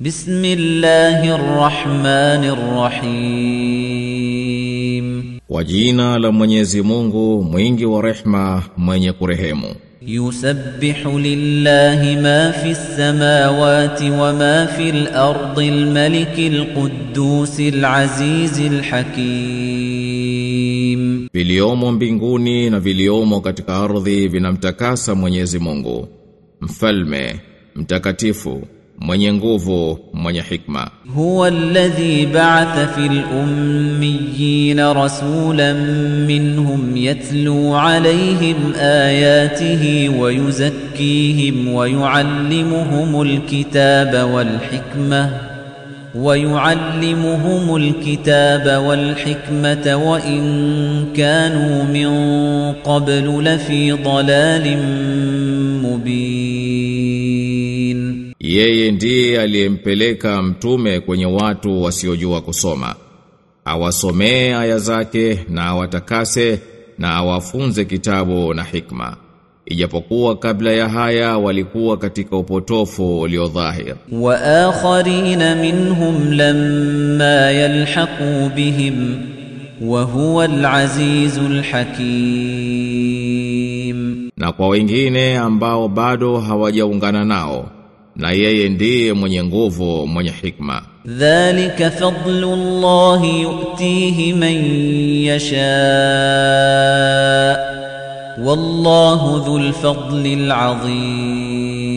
بسم الله الرحمن الرحيم Kwa jina la Mwenyezi Mungu mwingi wa rehma mwenye kurehemu يسبح لله ما في السماوات وما في الأرض الملك القدوس العزيز الحكيم viliomo mbinguni na viliomo katika ardhi vinamtakasa Mwenyezi Mungu mfalme mtakatifu mwenye nguvu mwenye hikma huwa alladhi ba'atha fil ummiyin rasulan minhum yatlu alayhim ayatihi wa yuzakkihim wa yuallimuhum alkitaba wal hikmah ويعلمهم الكتاب والحكمة وإن كانوا من قبل لفي ضلال مبين Yeye ndiye aliyempeleka mtume kwenye watu wasiojua kusoma. Awasomee aya zake na awatakase na awafunze kitabu na hikma. Ijapokuwa kabla ya haya walikuwa katika upotofu uliodhahir. Wa akharin minhum lamma yalhaqu bihim wa huwa alazizul hakim. Na kwa wengine ambao bado hawajaungana nao na yeye ndiye mwenye nguvu mwenye hikma. Dhalika fadlullahi yu'tihi man yasha. Wallahu dhul fadlil azim.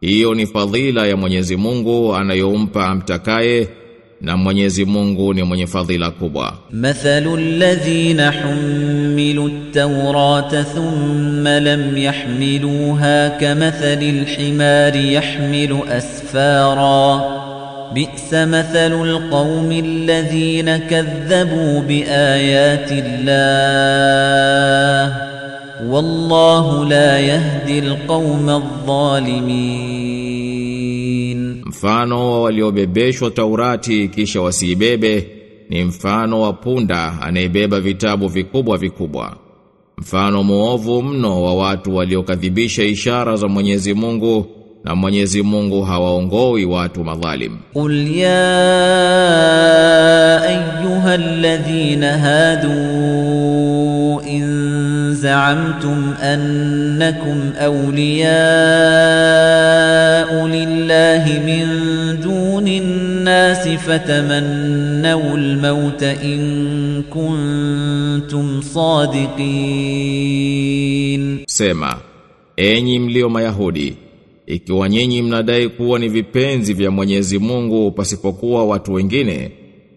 Hiyo ni fadhila ya Mwenyezi Mungu anayompa amtakaye na Mwenyezi Mungu ni mwenye fadhila kubwa. مثل الذين حملوا التوراة ثم لم يحملوها كمثل الحمار يحمل أسفارا بئس مثل القوم الذين كذبوا بآيات الله والله لا يهدي القوم الظالمين mfano wa waliobebeshwa Taurati kisha wasiibebe ni mfano wa punda anayebeba vitabu vikubwa vikubwa mfano muovu mno wa watu waliokadhibisha ishara za Mwenyezi Mungu na Mwenyezi Mungu hawaongoi watu madhalim. Qul ya ayyuhalladhina hadu in زعمتم أنكم أولياء لله من دون الناس فتمنوا الموت إن كنتم صادقين Sema, enyi mlio Mayahudi, ikiwa nyinyi mnadai kuwa ni vipenzi vya Mwenyezi Mungu pasipokuwa watu wengine,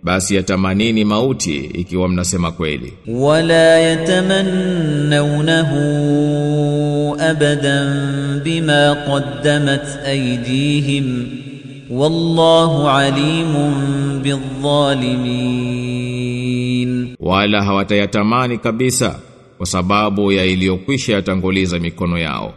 basi yatamanini mauti ikiwa mnasema kweli. Wala yatamannunahu abadan bima qaddamat aydihim. Wallahu alimun bidhalimin wala hawatayatamani kabisa kwa sababu ya iliyokwisha yatanguliza mikono yao.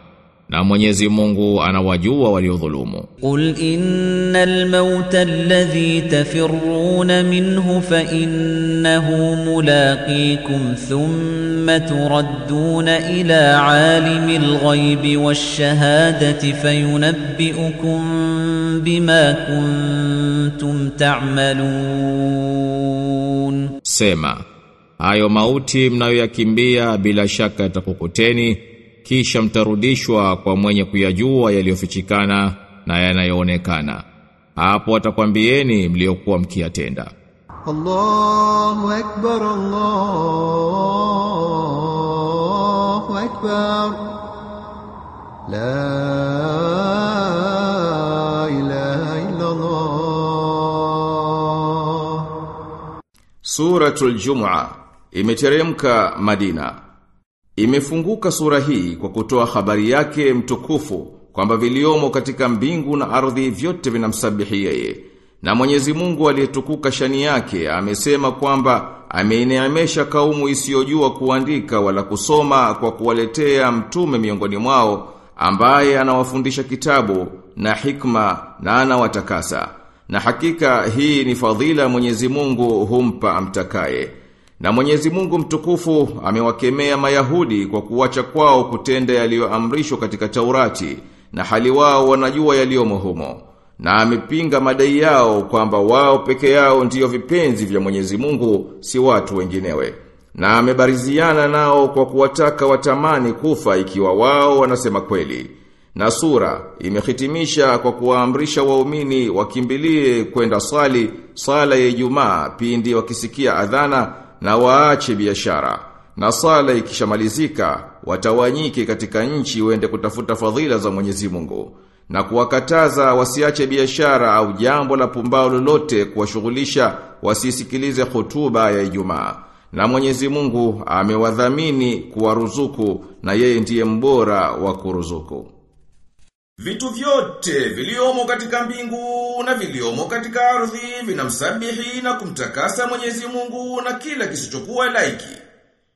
Na Mwenyezi Mungu anawajua waliodhulumu. قل ان الموت الذي تفرون منه فانه ملاقيكم ثم تردون الى عالم الغيب والشهاده فينبئكم بما كنتم تعملون Sema, hayo mauti mnayoyakimbia bila shaka yatakukuteni, kisha mtarudishwa kwa mwenye kuyajua yaliyofichikana na yanayoonekana. Hapo atakwambieni mliokuwa mkiyatenda. Allahu akbar Allahu akbar. La ilaha illa Allah Suratul Jum'a imeteremka Madina. Imefunguka sura hii kwa kutoa habari yake mtukufu kwamba viliomo katika mbingu na ardhi vyote vinamsabihi yeye. Na Mwenyezi Mungu aliyetukuka shani yake amesema kwamba ameineemesha kaumu isiyojua kuandika wala kusoma kwa kuwaletea mtume miongoni mwao ambaye anawafundisha kitabu na hikma na anawatakasa. Na hakika hii ni fadhila Mwenyezi Mungu humpa amtakaye. Na Mwenyezi Mungu mtukufu amewakemea Mayahudi kwa kuwacha kwao kutenda yaliyoamrishwa katika Taurati na hali wao wanajua yaliyomo humo. na amepinga madai yao kwamba wao peke yao ndiyo vipenzi vya Mwenyezi Mungu si watu wenginewe na amebariziana nao kwa kuwataka watamani kufa ikiwa wao wanasema kweli na sura imehitimisha kwa kuwaamrisha waumini wakimbilie kwenda swali sala ya Ijumaa pindi wakisikia adhana na waache biashara. Na sala ikishamalizika watawanyike katika nchi wende kutafuta fadhila za Mwenyezi Mungu. Na kuwakataza wasiache biashara au jambo la pumbao lolote kuwashughulisha wasisikilize hotuba ya Ijumaa. Na Mwenyezi Mungu amewadhamini kuwaruzuku na yeye ndiye mbora wa kuruzuku Vitu vyote viliomo katika mbingu na viliomo katika ardhi vinamsabihi na kumtakasa Mwenyezi Mungu na kila kisichokuwa laiki.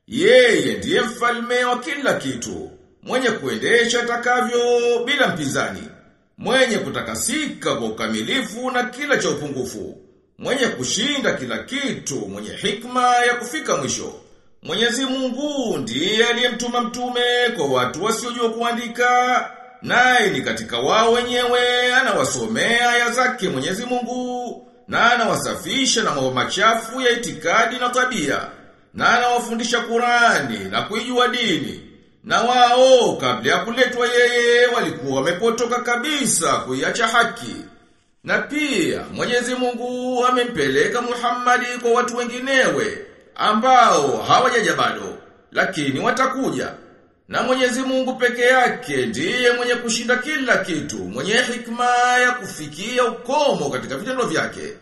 Yeye ndiye mfalme wa kila kitu, mwenye kuendesha takavyo bila mpinzani, mwenye kutakasika kwa ukamilifu na kila cha upungufu, mwenye kushinda kila kitu, mwenye hikma ya kufika mwisho. Mwenyezi Mungu ndiye aliyemtuma mtume kwa watu wasiojua kuandika naye ni katika wao wenyewe anawasomea aya zake Mwenyezi Mungu na anawasafisha na mambo machafu ya itikadi na tabia na anawafundisha Qurani na kuijua dini. Na wao kabla ya kuletwa yeye walikuwa wamepotoka kabisa kuiacha haki. Na pia Mwenyezi Mungu amempeleka Muhammadi kwa watu wenginewe ambao hawajaja bado lakini watakuja na Mwenyezi Mungu peke yake ndiye mwenye kushinda kila kitu, mwenye hikma ya kufikia ukomo katika vitendo vyake.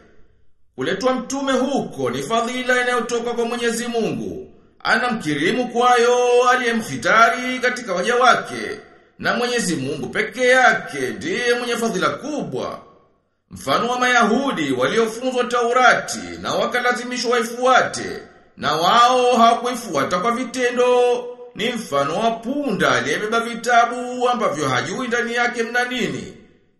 Kuletwa mtume huko ni fadhila inayotoka kwa Mwenyezi Mungu. Anamkirimu kwayo aliyemhitari katika waja wake, na Mwenyezi Mungu peke yake ndiye mwenye fadhila kubwa. Mfano wa Mayahudi waliofunzwa Taurati na wakalazimishwa waifuate, na wao hawakuifuata kwa vitendo ni mfano wa punda aliyebeba vitabu ambavyo hajui ndani yake mna nini.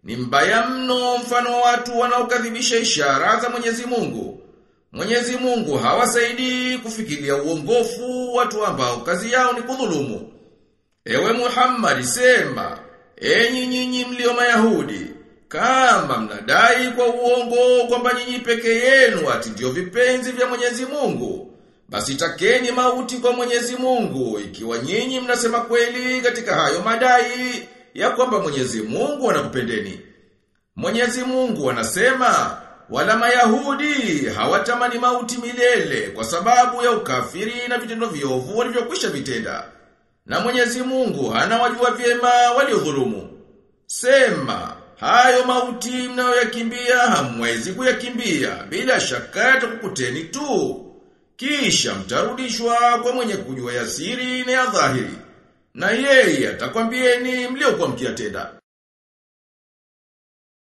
Ni mbaya mno mfano wa watu wanaokadhibisha ishara za Mwenyezi Mungu. Mwenyezi Mungu hawasaidii kufikiria uongofu watu ambao kazi yao ni kudhulumu. Ewe Muhammad sema, enyi nyinyi mlio Mayahudi, kama mnadai kwa uongo kwamba nyinyi peke yenu ati ndio vipenzi vya Mwenyezi Mungu, basi takeni mauti kwa Mwenyezi Mungu ikiwa nyinyi mnasema kweli katika hayo madai ya kwamba Mwenyezi Mungu anakupendeni. Mwenyezi Mungu anasema wala Mayahudi hawatamani mauti milele kwa sababu ya ukafiri na vitendo viovu walivyokwisha vitenda. Na Mwenyezi Mungu anawajua vyema waliodhulumu. Sema hayo mauti mnayoyakimbia hamwezi kuyakimbia bila shaka yatakukuteni tu. Kisha mtarudishwa kwa mwenye kujua ya siri na ya dhahiri. Na yeye atakwambieni mliokuwa mkiyatenda.